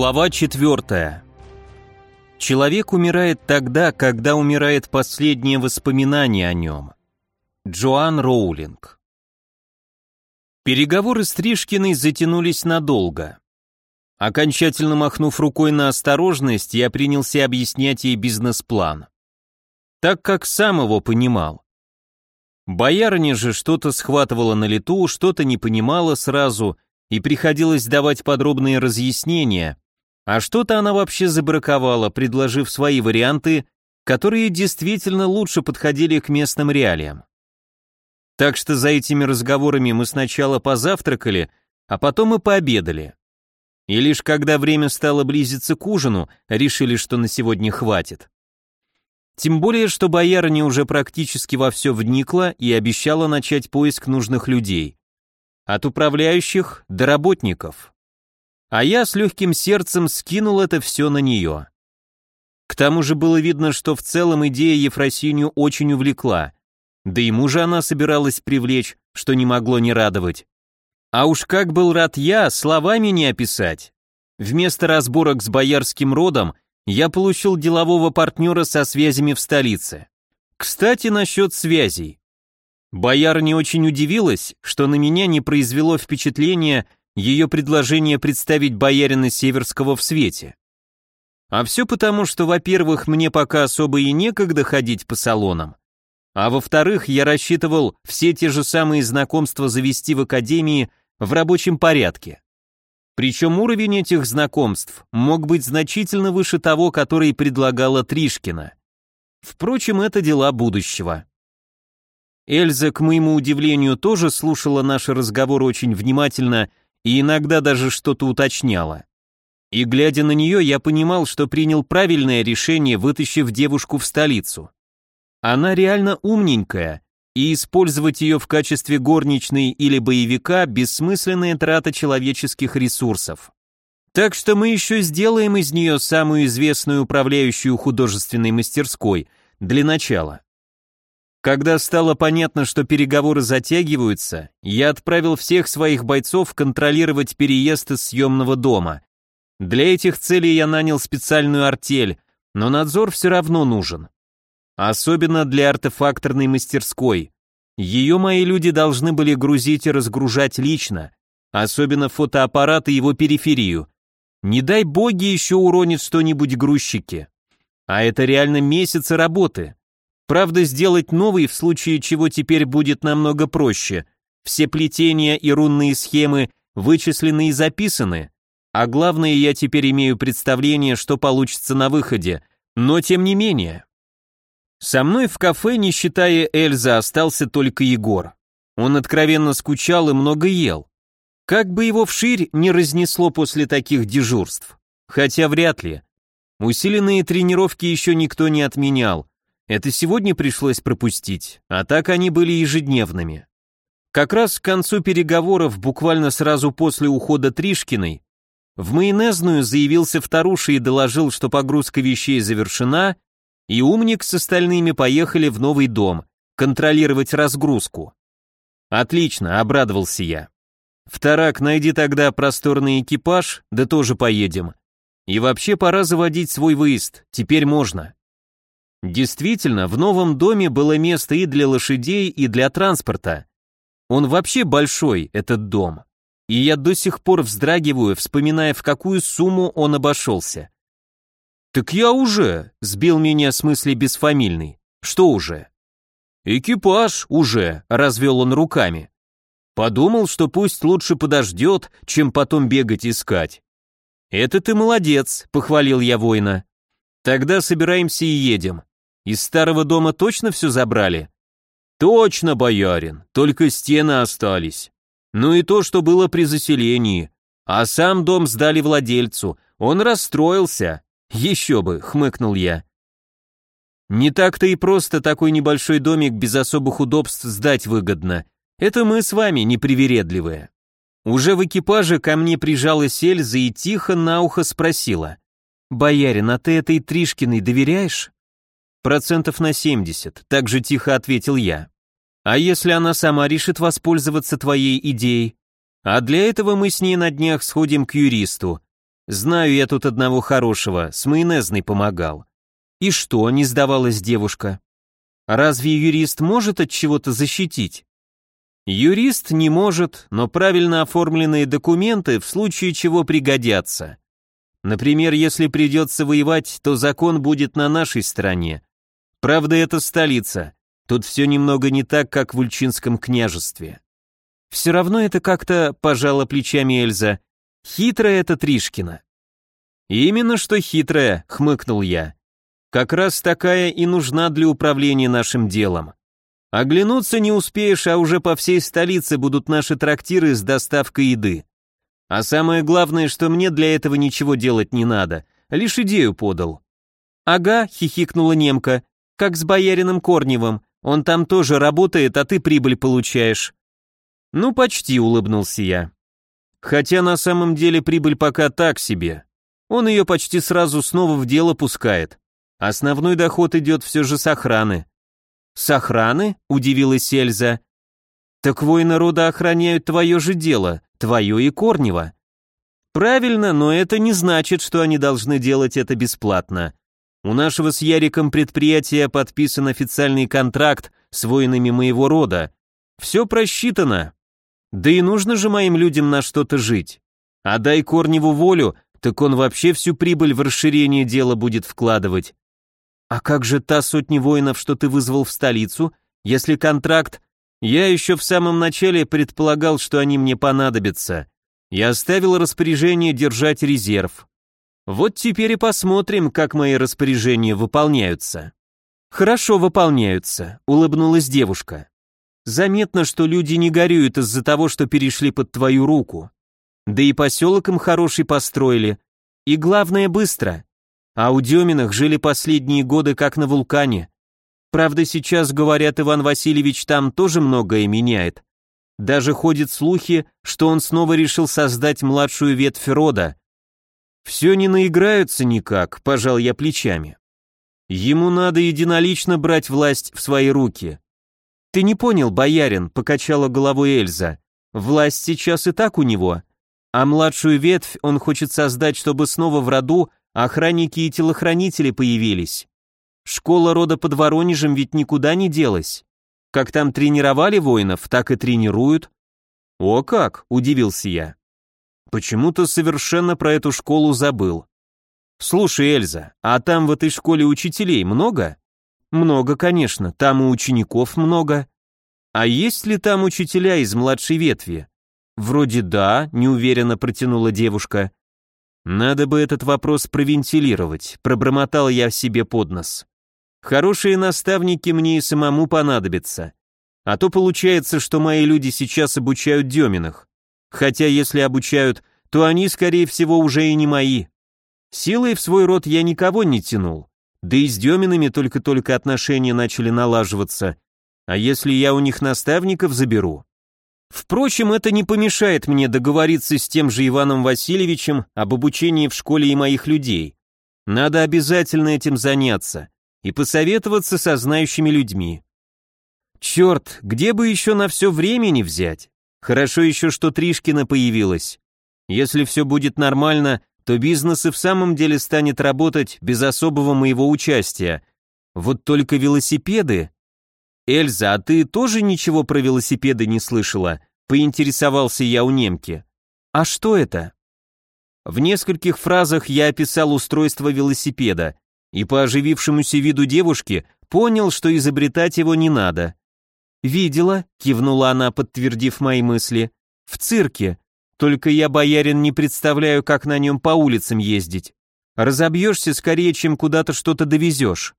Глава 4. Человек умирает тогда, когда умирает последнее воспоминание о нем. Джоан Роулинг. Переговоры с Тришкиной затянулись надолго. Окончательно махнув рукой на осторожность, я принялся объяснять ей бизнес-план. Так как сам его понимал. Боярня же что-то схватывала на лету, что-то не понимала сразу, и приходилось давать подробные разъяснения, а что-то она вообще забраковала, предложив свои варианты, которые действительно лучше подходили к местным реалиям. Так что за этими разговорами мы сначала позавтракали, а потом и пообедали. И лишь когда время стало близиться к ужину, решили, что на сегодня хватит. Тем более, что боярыня уже практически во все вникла и обещала начать поиск нужных людей. От управляющих до работников. А я с легким сердцем скинул это все на нее. К тому же было видно, что в целом идея Ефросинью очень увлекла. Да и мужа она собиралась привлечь, что не могло не радовать. А уж как был рад я, словами не описать. Вместо разборок с боярским родом я получил делового партнера со связями в столице. Кстати, насчет связей. Бояр не очень удивилась, что на меня не произвело впечатления ее предложение представить боярина Северского в свете. А все потому, что, во-первых, мне пока особо и некогда ходить по салонам, а во-вторых, я рассчитывал все те же самые знакомства завести в академии в рабочем порядке. Причем уровень этих знакомств мог быть значительно выше того, который предлагала Тришкина. Впрочем, это дела будущего. Эльза, к моему удивлению, тоже слушала наши разговоры очень внимательно и иногда даже что-то уточняла. И глядя на нее, я понимал, что принял правильное решение, вытащив девушку в столицу. Она реально умненькая, и использовать ее в качестве горничной или боевика – бессмысленная трата человеческих ресурсов. Так что мы еще сделаем из нее самую известную управляющую художественной мастерской, для начала. Когда стало понятно, что переговоры затягиваются, я отправил всех своих бойцов контролировать переезд из съемного дома. Для этих целей я нанял специальную артель, но надзор все равно нужен. Особенно для артефакторной мастерской. Ее мои люди должны были грузить и разгружать лично, особенно фотоаппарат и его периферию. Не дай боги еще уронит что-нибудь грузчики. А это реально месяцы работы. Правда, сделать новый в случае чего теперь будет намного проще. Все плетения и рунные схемы вычислены и записаны. А главное, я теперь имею представление, что получится на выходе. Но тем не менее, со мной в кафе, не считая Эльзы, остался только Егор. Он откровенно скучал и много ел. Как бы его вширь не разнесло после таких дежурств. Хотя вряд ли. Усиленные тренировки еще никто не отменял. Это сегодня пришлось пропустить, а так они были ежедневными. Как раз к концу переговоров, буквально сразу после ухода Тришкиной, в майонезную заявился вторуша и доложил, что погрузка вещей завершена, и умник с остальными поехали в новый дом, контролировать разгрузку. Отлично, обрадовался я. Вторак, найди тогда просторный экипаж, да тоже поедем. И вообще пора заводить свой выезд, теперь можно. Действительно, в новом доме было место и для лошадей, и для транспорта. Он вообще большой, этот дом. И я до сих пор вздрагиваю, вспоминая, в какую сумму он обошелся. «Так я уже», — сбил меня с мысли бесфамильный. «Что уже?» «Экипаж уже», — развел он руками. Подумал, что пусть лучше подождет, чем потом бегать искать. «Это ты молодец», — похвалил я воина. «Тогда собираемся и едем. Из старого дома точно все забрали?» «Точно, боярин, только стены остались. Ну и то, что было при заселении. А сам дом сдали владельцу, он расстроился, «Еще бы», — хмыкнул я. «Не так-то и просто такой небольшой домик без особых удобств сдать выгодно. Это мы с вами непривередливые». Уже в экипаже ко мне прижалась Эльза и тихо на ухо спросила. «Боярин, а ты этой Тришкиной доверяешь?» «Процентов на семьдесят», — так же тихо ответил я. «А если она сама решит воспользоваться твоей идеей? А для этого мы с ней на днях сходим к юристу. Знаю я тут одного хорошего, с майонезной помогал. И что, не сдавалась девушка? Разве юрист может от чего-то защитить? Юрист не может, но правильно оформленные документы в случае чего пригодятся. Например, если придется воевать, то закон будет на нашей стороне. Правда, это столица. Тут все немного не так, как в Ульчинском княжестве. Все равно это как-то, пожала плечами Эльза, хитрая это Тришкина. Именно что хитрая, хмыкнул я. Как раз такая и нужна для управления нашим делом. Оглянуться не успеешь, а уже по всей столице будут наши трактиры с доставкой еды. А самое главное, что мне для этого ничего делать не надо, лишь идею подал. Ага, хихикнула немка, как с боярином Корневым, он там тоже работает, а ты прибыль получаешь. Ну, почти, улыбнулся я. Хотя на самом деле прибыль пока так себе. Он ее почти сразу снова в дело пускает. Основной доход идет все же с охраны. «С охраны?» — удивилась Эльза. «Так воины рода охраняют твое же дело, твое и Корнева». «Правильно, но это не значит, что они должны делать это бесплатно. У нашего с Яриком предприятия подписан официальный контракт с воинами моего рода. Все просчитано. Да и нужно же моим людям на что-то жить. А дай Корневу волю, так он вообще всю прибыль в расширение дела будет вкладывать. «А как же та сотня воинов, что ты вызвал в столицу, если контракт...» «Я еще в самом начале предполагал, что они мне понадобятся. Я оставил распоряжение держать резерв. Вот теперь и посмотрим, как мои распоряжения выполняются». «Хорошо выполняются», — улыбнулась девушка. «Заметно, что люди не горюют из-за того, что перешли под твою руку. Да и поселок им хороший построили. И главное, быстро. А у Деминых жили последние годы как на вулкане. Правда, сейчас, говорят, Иван Васильевич там тоже многое меняет. Даже ходят слухи, что он снова решил создать младшую ветвь рода. Все не наиграются никак, пожал я плечами. Ему надо единолично брать власть в свои руки. Ты не понял, боярин, покачала головой Эльза. Власть сейчас и так у него, а младшую ветвь он хочет создать, чтобы снова в роду Охранники и телохранители появились. Школа рода под Воронежем ведь никуда не делась. Как там тренировали воинов, так и тренируют. О как, удивился я. Почему-то совершенно про эту школу забыл. Слушай, Эльза, а там в этой школе учителей много? Много, конечно, там и учеников много. А есть ли там учителя из младшей ветви? Вроде да, неуверенно протянула девушка. Надо бы этот вопрос провентилировать, пробормотал я себе под нос. Хорошие наставники мне и самому понадобятся. А то получается, что мои люди сейчас обучают Деминых. Хотя если обучают, то они, скорее всего, уже и не мои. Силой в свой род я никого не тянул. Да и с Деминами только-только отношения начали налаживаться. А если я у них наставников заберу, Впрочем, это не помешает мне договориться с тем же Иваном Васильевичем об обучении в школе и моих людей. Надо обязательно этим заняться и посоветоваться со знающими людьми. Черт, где бы еще на все времени взять? Хорошо еще, что Тришкина появилась. Если все будет нормально, то бизнес и в самом деле станет работать без особого моего участия. Вот только велосипеды... «Эльза, а ты тоже ничего про велосипеды не слышала?» — поинтересовался я у немки. «А что это?» В нескольких фразах я описал устройство велосипеда, и по оживившемуся виду девушки понял, что изобретать его не надо. «Видела», — кивнула она, подтвердив мои мысли, — «в цирке. Только я, боярин, не представляю, как на нем по улицам ездить. Разобьешься скорее, чем куда-то что-то довезешь».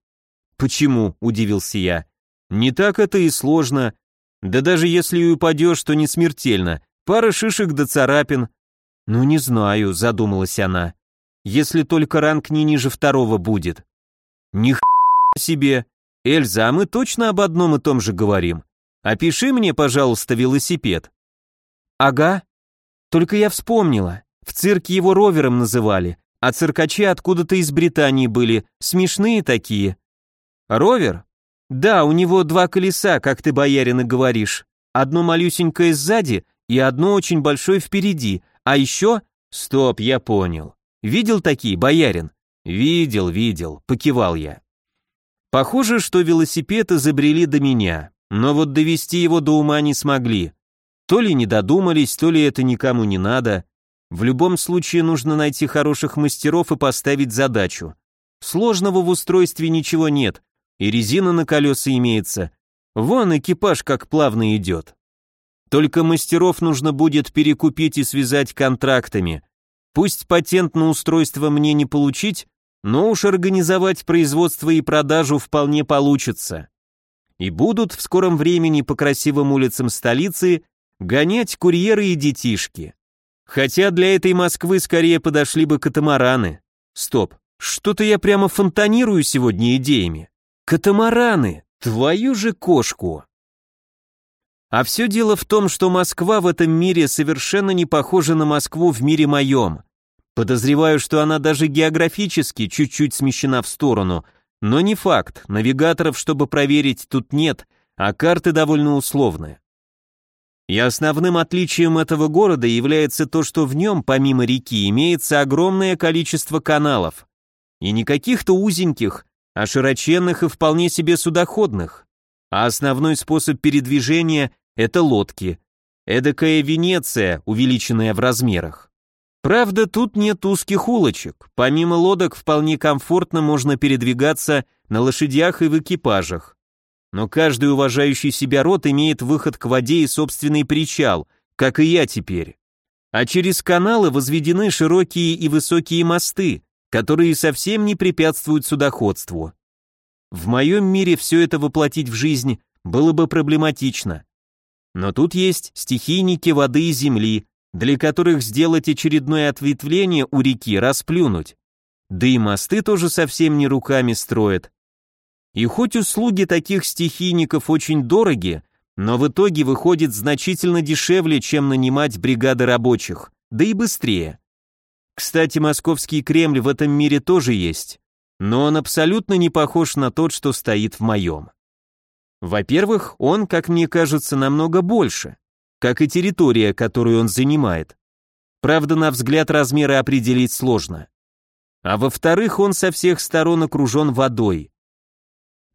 «Почему?» — удивился я. Не так это и сложно. Да даже если и упадешь, то не смертельно. Пара шишек до царапин. Ну не знаю, задумалась она. Если только ранг не ниже второго будет. Ни себе. Эльза, а мы точно об одном и том же говорим. Опиши мне, пожалуйста, велосипед. Ага. Только я вспомнила. В цирке его ровером называли, а циркачи откуда-то из Британии были, смешные такие. Ровер? Да, у него два колеса, как ты, боярин, говоришь. Одно малюсенькое сзади и одно очень большое впереди, а еще... Стоп, я понял. Видел такие, боярин? Видел, видел, покивал я. Похоже, что велосипед изобрели до меня, но вот довести его до ума не смогли. То ли не додумались, то ли это никому не надо. В любом случае нужно найти хороших мастеров и поставить задачу. Сложного в устройстве ничего нет, и резина на колеса имеется. Вон экипаж как плавно идет. Только мастеров нужно будет перекупить и связать контрактами. Пусть патент на устройство мне не получить, но уж организовать производство и продажу вполне получится. И будут в скором времени по красивым улицам столицы гонять курьеры и детишки. Хотя для этой Москвы скорее подошли бы катамараны. Стоп, что-то я прямо фонтанирую сегодня идеями. Катамараны, твою же кошку. А все дело в том, что Москва в этом мире совершенно не похожа на Москву в мире моем. Подозреваю, что она даже географически чуть-чуть смещена в сторону, но не факт, навигаторов, чтобы проверить, тут нет, а карты довольно условные. И основным отличием этого города является то, что в нем, помимо реки, имеется огромное количество каналов. И не каких-то узеньких, а широченных и вполне себе судоходных. А основной способ передвижения – это лодки. Эдакая Венеция, увеличенная в размерах. Правда, тут нет узких улочек. Помимо лодок вполне комфортно можно передвигаться на лошадях и в экипажах. Но каждый уважающий себя род имеет выход к воде и собственный причал, как и я теперь. А через каналы возведены широкие и высокие мосты, которые совсем не препятствуют судоходству. В моем мире все это воплотить в жизнь было бы проблематично. Но тут есть стихийники воды и земли, для которых сделать очередное ответвление у реки расплюнуть. Да и мосты тоже совсем не руками строят. И хоть услуги таких стихийников очень дороги, но в итоге выходит значительно дешевле, чем нанимать бригады рабочих, да и быстрее. Кстати, московский Кремль в этом мире тоже есть, но он абсолютно не похож на тот, что стоит в моем. Во-первых, он, как мне кажется, намного больше как и территория, которую он занимает. Правда, на взгляд размеры определить сложно. А во-вторых, он со всех сторон окружен водой.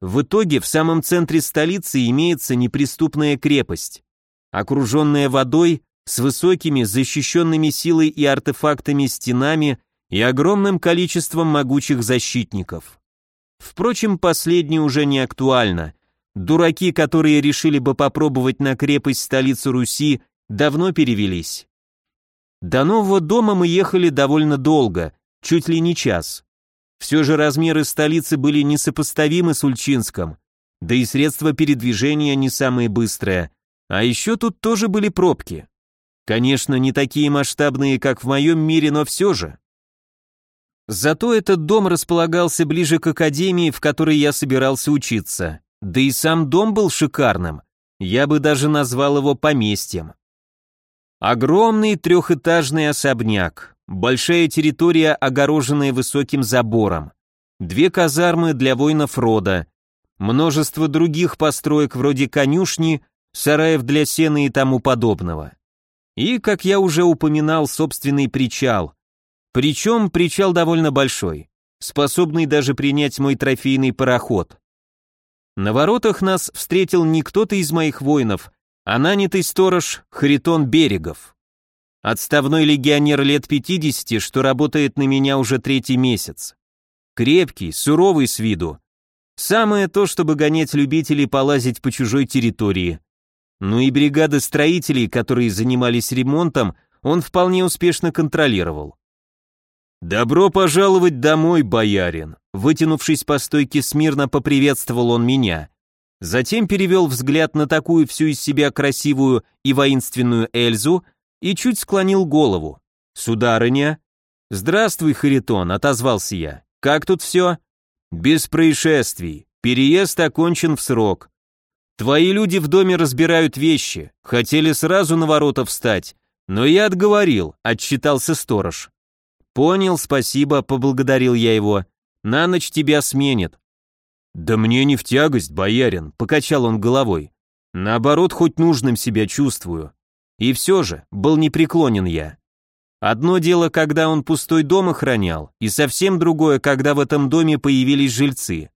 В итоге в самом центре столицы имеется неприступная крепость, окруженная водой с высокими, защищенными силой и артефактами стенами и огромным количеством могучих защитников. Впрочем, последнее уже не актуально, Дураки, которые решили бы попробовать на крепость столицу Руси, давно перевелись. До нового дома мы ехали довольно долго, чуть ли не час. Все же размеры столицы были несопоставимы с Ульчинском, да и средства передвижения не самые быстрые, а еще тут тоже были пробки. Конечно, не такие масштабные, как в моем мире, но все же. Зато этот дом располагался ближе к академии, в которой я собирался учиться. Да и сам дом был шикарным, я бы даже назвал его поместьем. Огромный трехэтажный особняк, большая территория, огороженная высоким забором, две казармы для воинов рода, множество других построек вроде конюшни, сараев для сена и тому подобного. И, как я уже упоминал, собственный причал. Причем причал довольно большой, способный даже принять мой трофейный пароход. На воротах нас встретил не кто-то из моих воинов, а нанятый сторож Харитон Берегов. Отставной легионер лет 50, что работает на меня уже третий месяц. Крепкий, суровый с виду. Самое то, чтобы гонять любителей полазить по чужой территории. Ну и бригады строителей, которые занимались ремонтом, он вполне успешно контролировал. «Добро пожаловать домой, боярин!» Вытянувшись по стойке смирно, поприветствовал он меня. Затем перевел взгляд на такую всю из себя красивую и воинственную Эльзу и чуть склонил голову. «Сударыня?» «Здравствуй, Харитон», — отозвался я. «Как тут все?» «Без происшествий. Переезд окончен в срок. Твои люди в доме разбирают вещи. Хотели сразу на ворота встать, но я отговорил», — отчитался сторож. «Понял, спасибо», — поблагодарил я его. На ночь тебя сменит». «Да мне не в тягость, боярин», — покачал он головой. «Наоборот, хоть нужным себя чувствую. И все же, был непреклонен я. Одно дело, когда он пустой дом охранял, и совсем другое, когда в этом доме появились жильцы.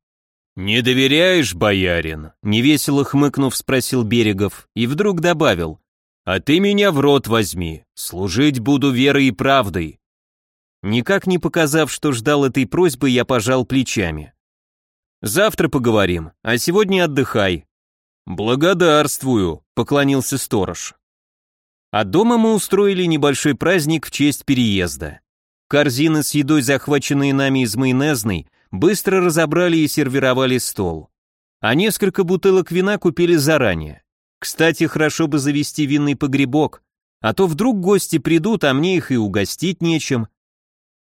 «Не доверяешь, боярин?» — невесело хмыкнув, спросил Берегов, и вдруг добавил, «А ты меня в рот возьми, служить буду верой и правдой». Никак не показав, что ждал этой просьбы, я пожал плечами. «Завтра поговорим, а сегодня отдыхай». «Благодарствую», — поклонился сторож. А дома мы устроили небольшой праздник в честь переезда. Корзины с едой, захваченные нами из майонезной, быстро разобрали и сервировали стол. А несколько бутылок вина купили заранее. Кстати, хорошо бы завести винный погребок, а то вдруг гости придут, а мне их и угостить нечем.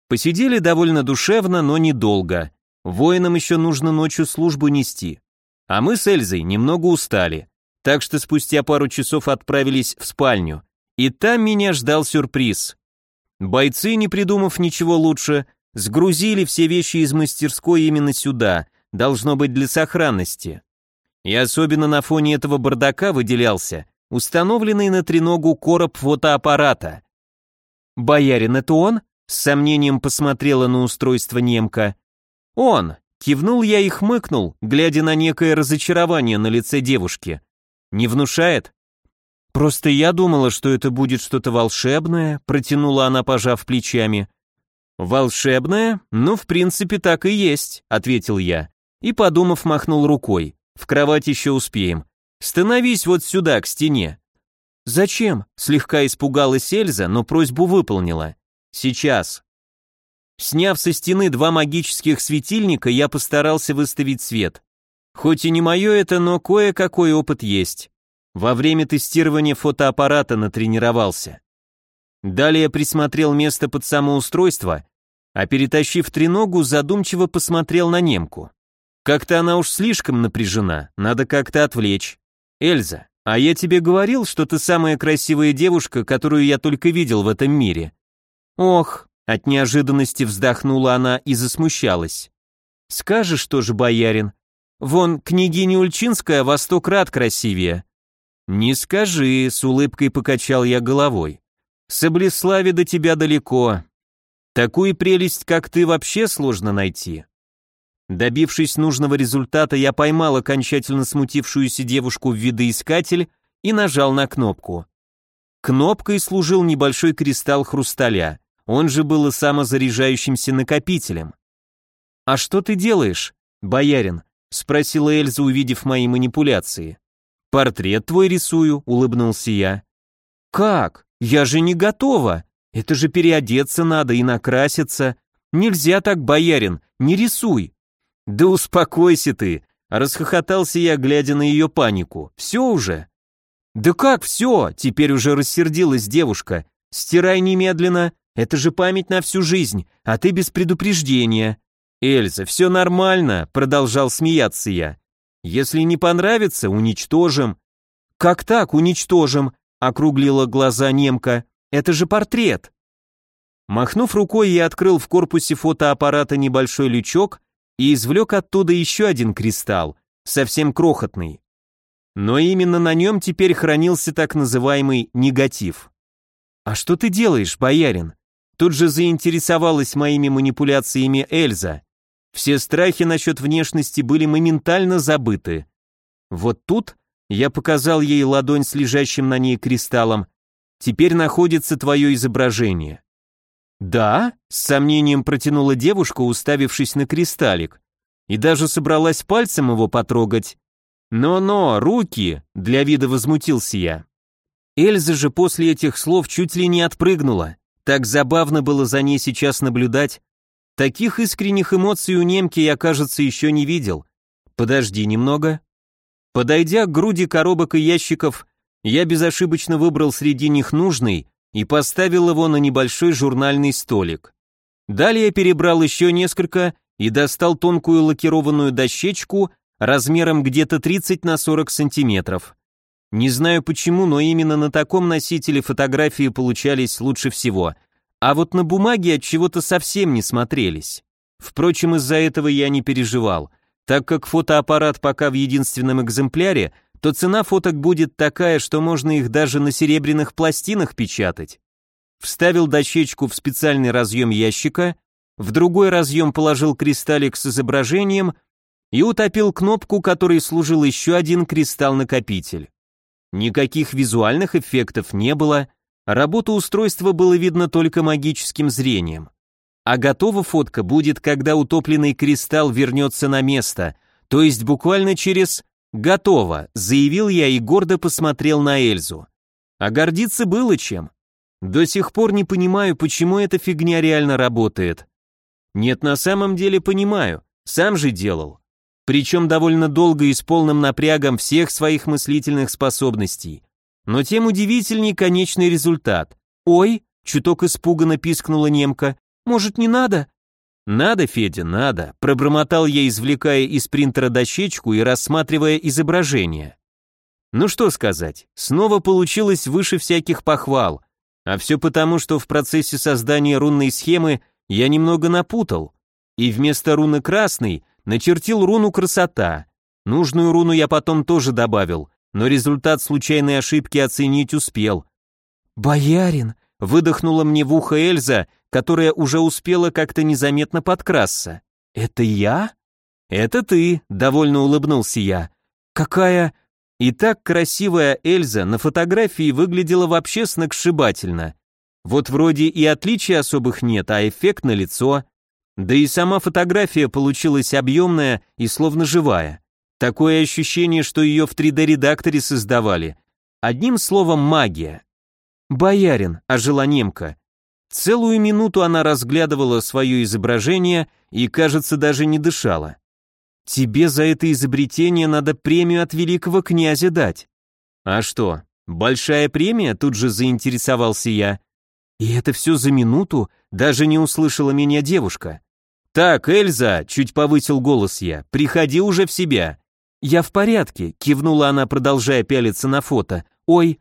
Посидели довольно душевно, но недолго. Воинам еще нужно ночью службу нести. А мы с Эльзой немного устали, так что спустя пару часов отправились в спальню, и там меня ждал сюрприз. Бойцы, не придумав ничего лучше, сгрузили все вещи из мастерской именно сюда, должно быть для сохранности. И особенно на фоне этого бардака выделялся установленный на треногу короб фотоаппарата. «Боярин, это он?» — с сомнением посмотрела на устройство немка. «Он!» — кивнул я и хмыкнул, глядя на некое разочарование на лице девушки. «Не внушает?» «Просто я думала, что это будет что-то волшебное», — протянула она, пожав плечами. «Волшебное? Ну, в принципе, так и есть», — ответил я. И, подумав, махнул рукой. «В кровать еще успеем. Становись вот сюда, к стене». «Зачем?» — слегка испугалась Эльза, но просьбу выполнила. «Сейчас». Сняв со стены два магических светильника, я постарался выставить свет. Хоть и не мое это, но кое-какой опыт есть. Во время тестирования фотоаппарата натренировался. Далее присмотрел место под самоустройство, а перетащив треногу, задумчиво посмотрел на немку. Как-то она уж слишком напряжена, надо как-то отвлечь. Эльза, а я тебе говорил, что ты самая красивая девушка, которую я только видел в этом мире. Ох, от неожиданности вздохнула она и засмущалась. Скажешь тоже, боярин? Вон, княгиня Ульчинская во сто крат красивее. «Не скажи», — с улыбкой покачал я головой. «Саблеславе до тебя далеко. Такую прелесть, как ты, вообще сложно найти». Добившись нужного результата, я поймал окончательно смутившуюся девушку в видоискатель и нажал на кнопку. Кнопкой служил небольшой кристалл хрусталя, он же был и самозаряжающимся накопителем. «А что ты делаешь, боярин?» — спросила Эльза, увидев мои манипуляции. «Портрет твой рисую», — улыбнулся я. «Как? Я же не готова. Это же переодеться надо и накраситься. Нельзя так, боярин, не рисуй». «Да успокойся ты», — расхохотался я, глядя на ее панику. «Все уже?» «Да как все?» — теперь уже рассердилась девушка. «Стирай немедленно, это же память на всю жизнь, а ты без предупреждения». «Эльза, все нормально», — продолжал смеяться я. Если не понравится, уничтожим. Как так уничтожим? округлила глаза немка. Это же портрет. Махнув рукой, я открыл в корпусе фотоаппарата небольшой лючок и извлек оттуда еще один кристалл, совсем крохотный. Но именно на нем теперь хранился так называемый негатив. «А что ты делаешь, боярин?» Тут же заинтересовалась моими манипуляциями Эльза. Все страхи насчет внешности были моментально забыты. Вот тут я показал ей ладонь с лежащим на ней кристаллом. Теперь находится твое изображение. Да, с сомнением протянула девушка, уставившись на кристаллик, и даже собралась пальцем его потрогать. Но-но, руки, для вида возмутился я. Эльза же после этих слов чуть ли не отпрыгнула. Так забавно было за ней сейчас наблюдать, Таких искренних эмоций у немки я, кажется, еще не видел. Подожди немного. Подойдя к груди коробок и ящиков, я безошибочно выбрал среди них нужный и поставил его на небольшой журнальный столик. Далее перебрал еще несколько и достал тонкую лакированную дощечку размером где-то 30 на 40 сантиметров. Не знаю почему, но именно на таком носителе фотографии получались лучше всего – а вот на бумаге от чего-то совсем не смотрелись. Впрочем, из-за этого я не переживал. Так как фотоаппарат пока в единственном экземпляре, то цена фоток будет такая, что можно их даже на серебряных пластинах печатать. вставил дощечку в специальный разъем ящика, в другой разъем положил кристаллик с изображением и утопил кнопку, которой служил еще один кристалл-накопитель. Никаких визуальных эффектов не было, работу устройства было видно только магическим зрением. А готова фотка будет, когда утопленный кристалл вернется на место, то есть буквально через «готово», заявил я и гордо посмотрел на Эльзу. А гордиться было чем. До сих пор не понимаю, почему эта фигня реально работает. Нет, на самом деле понимаю, сам же делал. Причем довольно долго и с полным напрягом всех своих мыслительных способностей. Но тем удивительней конечный результат. «Ой!» — чуток испуганно пискнула немка. «Может, не надо?» «Надо, Федя, надо», — пробормотал я, извлекая из принтера дощечку и рассматривая изображение. Ну что сказать, снова получилось выше всяких похвал, а все потому, что в процессе создания рунной схемы я немного напутал, и вместо руны красной начертил руну красота. Нужную руну я потом тоже добавил, но результат случайной ошибки оценить успел. «Боярин!» — выдохнула мне в ухо Эльза, которая уже успела как-то незаметно подкрасться. «Это я?» «Это ты», — довольно улыбнулся я. «Какая...» И так красивая Эльза на фотографии выглядела вообще сногсшибательно. Вот вроде и отличий особых нет, а эффект на лицо. Да и сама фотография получилась объемная и словно живая. Такое ощущение, что ее в 3D-редакторе создавали. Одним словом, магия. «Боярин», — ожила немка. Целую минуту она разглядывала свое изображение и, кажется, даже не дышала. Тебе за это изобретение надо премию от великого князя дать. А что, большая премия? Тут же заинтересовался я. И это все за минуту, даже не услышала меня девушка. Так, Эльза, чуть повысил голос я, приходи уже в себя. Я в порядке, кивнула она, продолжая пялиться на фото. Ой,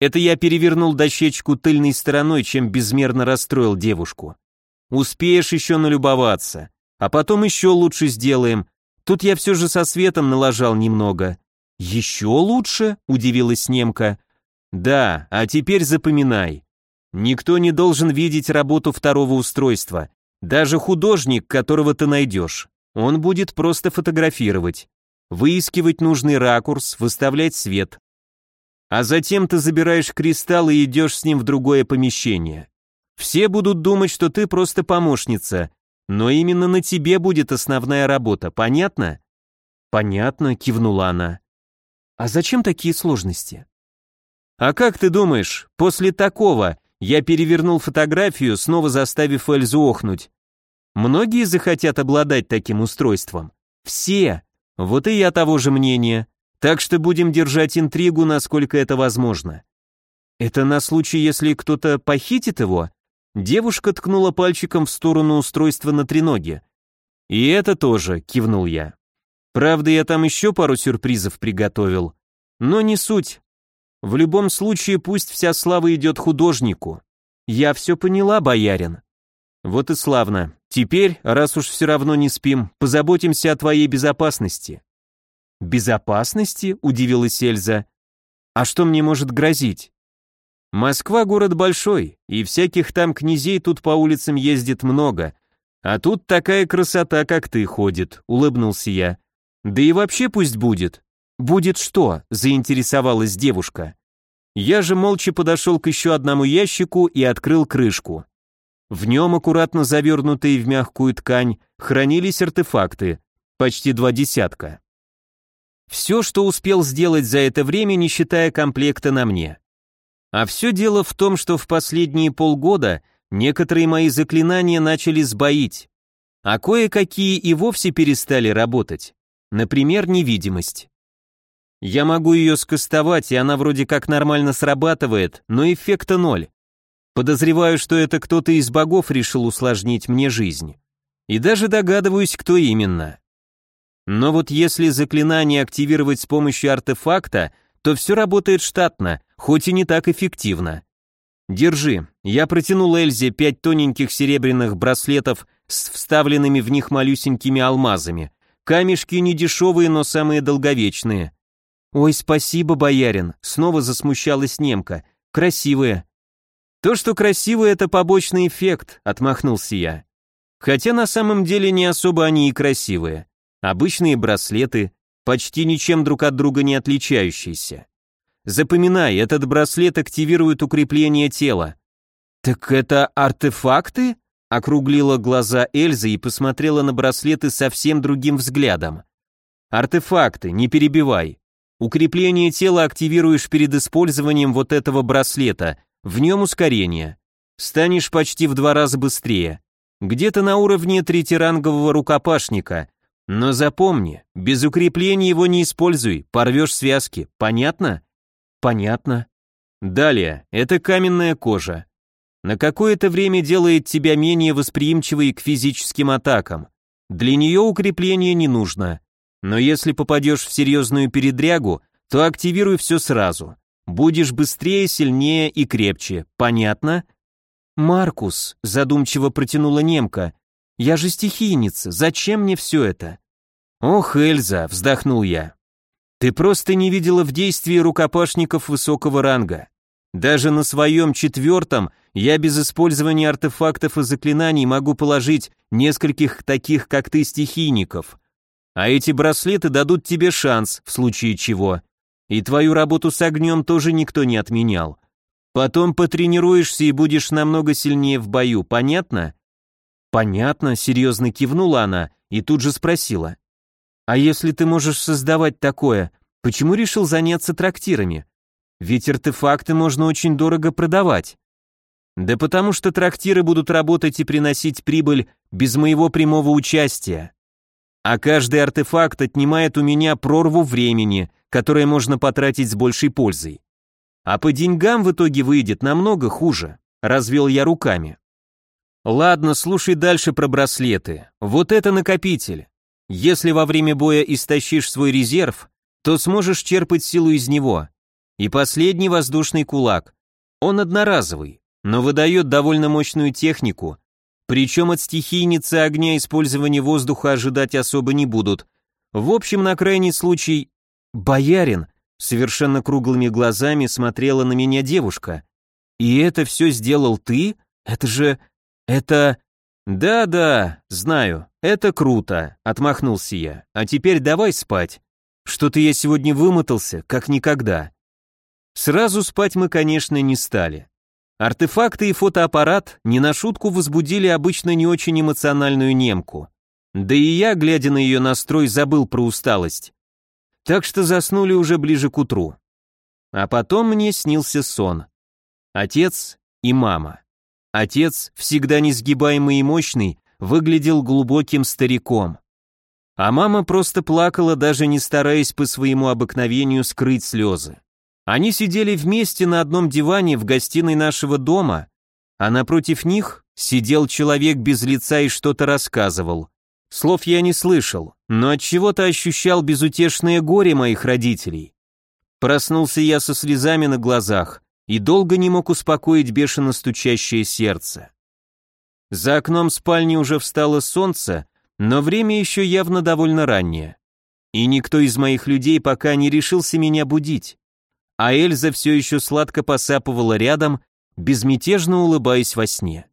это я перевернул дощечку тыльной стороной, чем безмерно расстроил девушку. Успеешь еще налюбоваться, а потом еще лучше сделаем, Тут я все же со светом налажал немного. Еще лучше? Удивилась немка. Да, а теперь запоминай. Никто не должен видеть работу второго устройства. Даже художник, которого ты найдешь. Он будет просто фотографировать. Выискивать нужный ракурс, выставлять свет. А затем ты забираешь кристалл и идешь с ним в другое помещение. Все будут думать, что ты просто помощница, но именно на тебе будет основная работа, понятно? Понятно, кивнула она. А зачем такие сложности? А как ты думаешь, после такого я перевернул фотографию, снова заставив Эльзу охнуть? Многие захотят обладать таким устройством. Все. Вот и я того же мнения. Так что будем держать интригу, насколько это возможно. Это на случай, если кто-то похитит его? Девушка ткнула пальчиком в сторону устройства на треноге. «И это тоже», — кивнул я. «Правда, я там еще пару сюрпризов приготовил. Но не суть. В любом случае пусть вся слава идет художнику. Я все поняла, боярин». «Вот и славно. Теперь, раз уж все равно не спим, позаботимся о твоей безопасности». «Безопасности?» — удивилась Эльза. «А что мне может грозить?» Москва город большой, и всяких там князей тут по улицам ездит много. А тут такая красота, как ты, ходит, улыбнулся я. Да и вообще пусть будет. Будет что? заинтересовалась девушка. Я же молча подошел к еще одному ящику и открыл крышку. В нем, аккуратно завернутые в мягкую ткань, хранились артефакты, почти два десятка. Все, что успел сделать за это время, не считая комплекта на мне. А все дело в том, что в последние полгода некоторые мои заклинания начали сбоить, а кое-какие и вовсе перестали работать. Например, невидимость. Я могу ее скостовать, и она вроде как нормально срабатывает, но эффекта ноль. Подозреваю, что это кто-то из богов решил усложнить мне жизнь. И даже догадываюсь, кто именно. Но вот если заклинание активировать с помощью артефакта, то все работает штатно, хоть и не так эффективно. Держи, я протянул Эльзе пять тоненьких серебряных браслетов с вставленными в них малюсенькими алмазами. Камешки не дешевые, но самые долговечные. Ой, спасибо, боярин, снова засмущалась немка. Красивые. То, что красиво, это побочный эффект, отмахнулся я. Хотя на самом деле не особо они и красивые. Обычные браслеты, почти ничем друг от друга не отличающиеся. Запоминай, этот браслет активирует укрепление тела. Так это артефакты? Округлила глаза Эльза и посмотрела на браслеты совсем другим взглядом. Артефакты, не перебивай. Укрепление тела активируешь перед использованием вот этого браслета, в нем ускорение. Станешь почти в два раза быстрее. Где-то на уровне третьерангового рукопашника. Но запомни, без укрепления его не используй, порвешь связки. Понятно? Понятно. Далее, это каменная кожа. На какое-то время делает тебя менее восприимчивой к физическим атакам. Для нее укрепление не нужно. Но если попадешь в серьезную передрягу, то активируй все сразу. Будешь быстрее, сильнее и крепче. Понятно? Маркус, задумчиво протянула немка. Я же стихийница, зачем мне все это? Ох, Эльза, вздохнул я. Ты просто не видела в действии рукопашников высокого ранга. Даже на своем четвертом я без использования артефактов и заклинаний могу положить нескольких таких, как ты, стихийников. А эти браслеты дадут тебе шанс, в случае чего. И твою работу с огнем тоже никто не отменял. Потом потренируешься и будешь намного сильнее в бою, понятно? Понятно, серьезно кивнула она и тут же спросила. А если ты можешь создавать такое, почему решил заняться трактирами? Ведь артефакты можно очень дорого продавать. Да потому что трактиры будут работать и приносить прибыль без моего прямого участия. А каждый артефакт отнимает у меня прорву времени, которое можно потратить с большей пользой. А по деньгам в итоге выйдет намного хуже, развел я руками. Ладно, слушай дальше про браслеты. Вот это накопитель. Если во время боя истощишь свой резерв, то сможешь черпать силу из него. И последний воздушный кулак. Он одноразовый, но выдает довольно мощную технику, причем от стихийницы огня использования воздуха ожидать особо не будут. В общем, на крайний случай... Боярин, Совершенно круглыми глазами смотрела на меня девушка. «И это все сделал ты? Это же... это...» «Да-да, знаю, это круто», — отмахнулся я. «А теперь давай спать. Что-то я сегодня вымотался, как никогда». Сразу спать мы, конечно, не стали. Артефакты и фотоаппарат не на шутку возбудили обычно не очень эмоциональную немку. Да и я, глядя на ее настрой, забыл про усталость. Так что заснули уже ближе к утру. А потом мне снился сон. Отец и мама. Отец, всегда несгибаемый и мощный, выглядел глубоким стариком. А мама просто плакала, даже не стараясь по своему обыкновению скрыть слезы. Они сидели вместе на одном диване в гостиной нашего дома, а напротив них сидел человек без лица и что-то рассказывал. Слов я не слышал, но от чего-то ощущал безутешное горе моих родителей. Проснулся я со слезами на глазах и долго не мог успокоить бешено стучащее сердце. За окном спальни уже встало солнце, но время еще явно довольно раннее. И никто из моих людей пока не решился меня будить. А Эльза все еще сладко посапывала рядом, безмятежно улыбаясь во сне.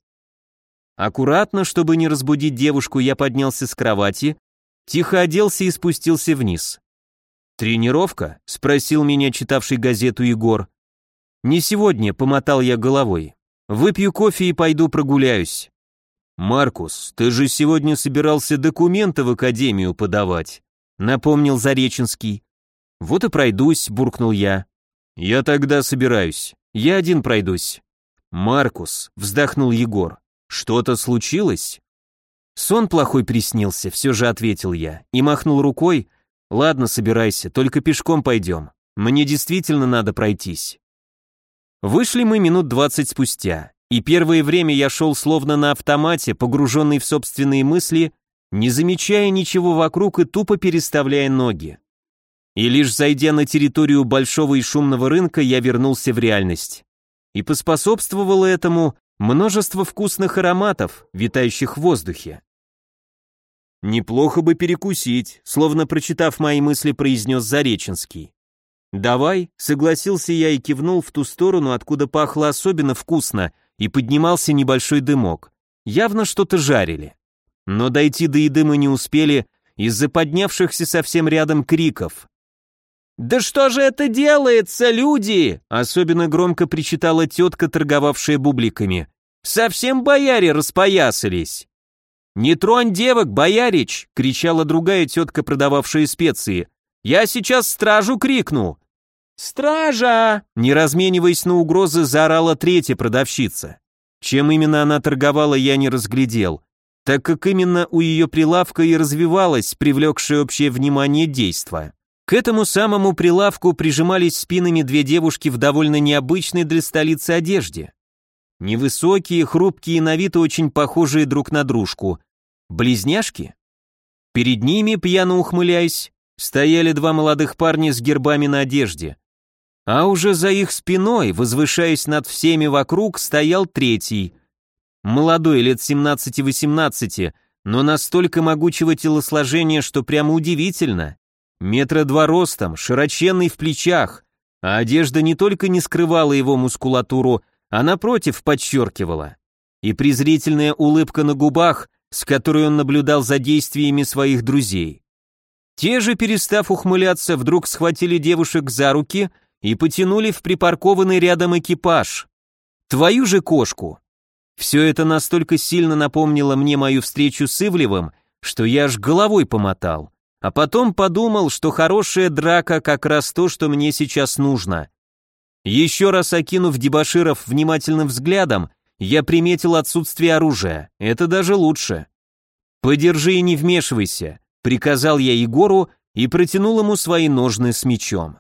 Аккуратно, чтобы не разбудить девушку, я поднялся с кровати, тихо оделся и спустился вниз. «Тренировка?» — спросил меня читавший газету Егор. «Не сегодня», — помотал я головой. «Выпью кофе и пойду прогуляюсь». «Маркус, ты же сегодня собирался документы в академию подавать», — напомнил Зареченский. «Вот и пройдусь», — буркнул я. «Я тогда собираюсь. Я один пройдусь». «Маркус», — вздохнул Егор. Что-то случилось? Сон плохой приснился, все же ответил я и махнул рукой. Ладно, собирайся, только пешком пойдем. Мне действительно надо пройтись. Вышли мы минут двадцать спустя, и первое время я шел словно на автомате, погруженный в собственные мысли, не замечая ничего вокруг и тупо переставляя ноги. И лишь зайдя на территорию большого и шумного рынка, я вернулся в реальность. И поспособствовало этому Множество вкусных ароматов, витающих в воздухе. «Неплохо бы перекусить», словно прочитав мои мысли, произнес Зареченский. «Давай», — согласился я и кивнул в ту сторону, откуда пахло особенно вкусно, и поднимался небольшой дымок. Явно что-то жарили. Но дойти до еды мы не успели из-за поднявшихся совсем рядом криков. «Да что же это делается, люди?» Особенно громко причитала тетка, торговавшая бубликами. «Совсем бояре распоясались!» «Не тронь девок, боярич!» — кричала другая тетка, продававшая специи. «Я сейчас стражу крикну!» «Стража!» — не размениваясь на угрозы, заорала третья продавщица. Чем именно она торговала, я не разглядел, так как именно у ее прилавка и развивалось привлекшее общее внимание действо. К этому самому прилавку прижимались спинами две девушки в довольно необычной для столицы одежде. Невысокие, хрупкие, на вид очень похожие друг на дружку. Близняшки? Перед ними, пьяно ухмыляясь, стояли два молодых парня с гербами на одежде. А уже за их спиной, возвышаясь над всеми вокруг, стоял третий. Молодой, лет 17-18, но настолько могучего телосложения, что прямо удивительно. Метра два ростом, широченный в плечах, а одежда не только не скрывала его мускулатуру, а напротив подчеркивала. И презрительная улыбка на губах, с которой он наблюдал за действиями своих друзей. Те же, перестав ухмыляться, вдруг схватили девушек за руки и потянули в припаркованный рядом экипаж. Твою же кошку! Все это настолько сильно напомнило мне мою встречу с Ивлевым, что я аж головой помотал. А потом подумал, что хорошая драка как раз то, что мне сейчас нужно. Еще раз окинув дебоширов внимательным взглядом, я приметил отсутствие оружия. Это даже лучше. «Подержи и не вмешивайся», — приказал я Егору и протянул ему свои ножны с мечом.